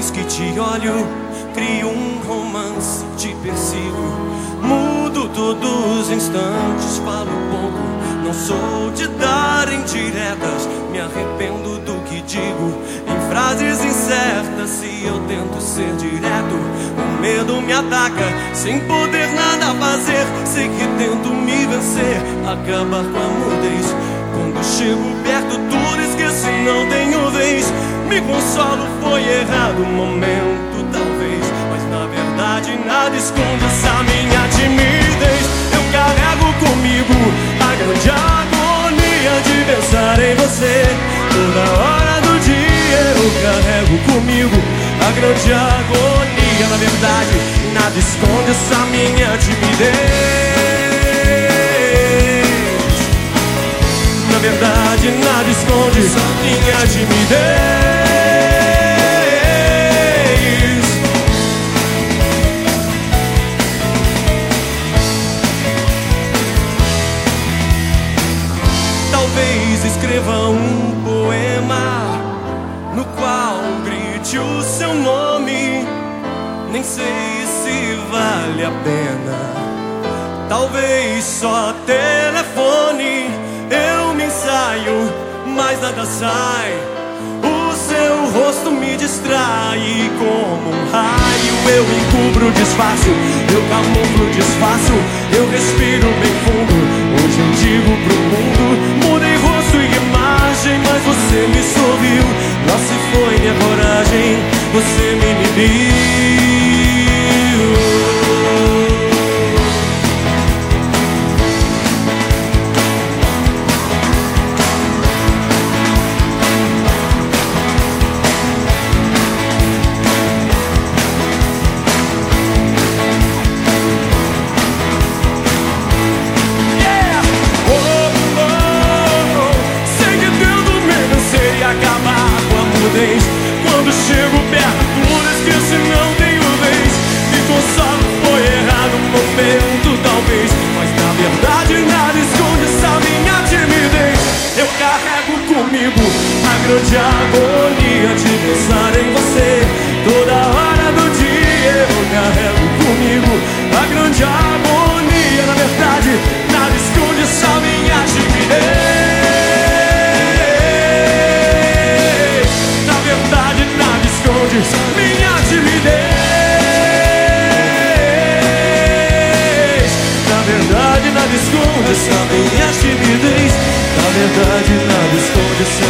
vez que te olho, crio um romance, te persigo. Mudo todos os instantes, falo pouco. Não sou de dar indiretas, me arrependo do que digo. Em frases incertas, se eu tento ser direto, o medo me ataca, sem poder nada fazer. Sei que tento me vencer, acabar com a mudez. Quando chego perto, tudo esqueço não tenho vez. Me consolo, foi errado o momento, talvez. Mas na verdade nada esconde essa minha timidez. Eu carrego comigo a grande agonia de pensar em você. Toda hora do dia eu carrego comigo a grande agonia. Na verdade, nada esconde essa minha timidez. Na verdade, nada esconde essa minha timidez. Talvez escreva um poema no qual grite o seu nome. Nem sei se vale a pena. Talvez só telefone. Eu me ensaio, mas nada sai. O seu rosto me distrai como um raio. Eu encubro, disfarço, eu camuflo, disfarço. Eu respiro bem fundo. Hoje eu digo pro mundo: mudei rosto e imagem, mas você me sorriu. Se foi minha coragem, você me inibiu. A grande agonia de pensar em você. Toda hora do dia eu carrego comigo a grande agonia. Na verdade, nada esconde essa minha timidez. Na verdade, nada esconde essa minha timidez. Na verdade, nada esconde essa minha timidez. Na verdade, nada esconde essa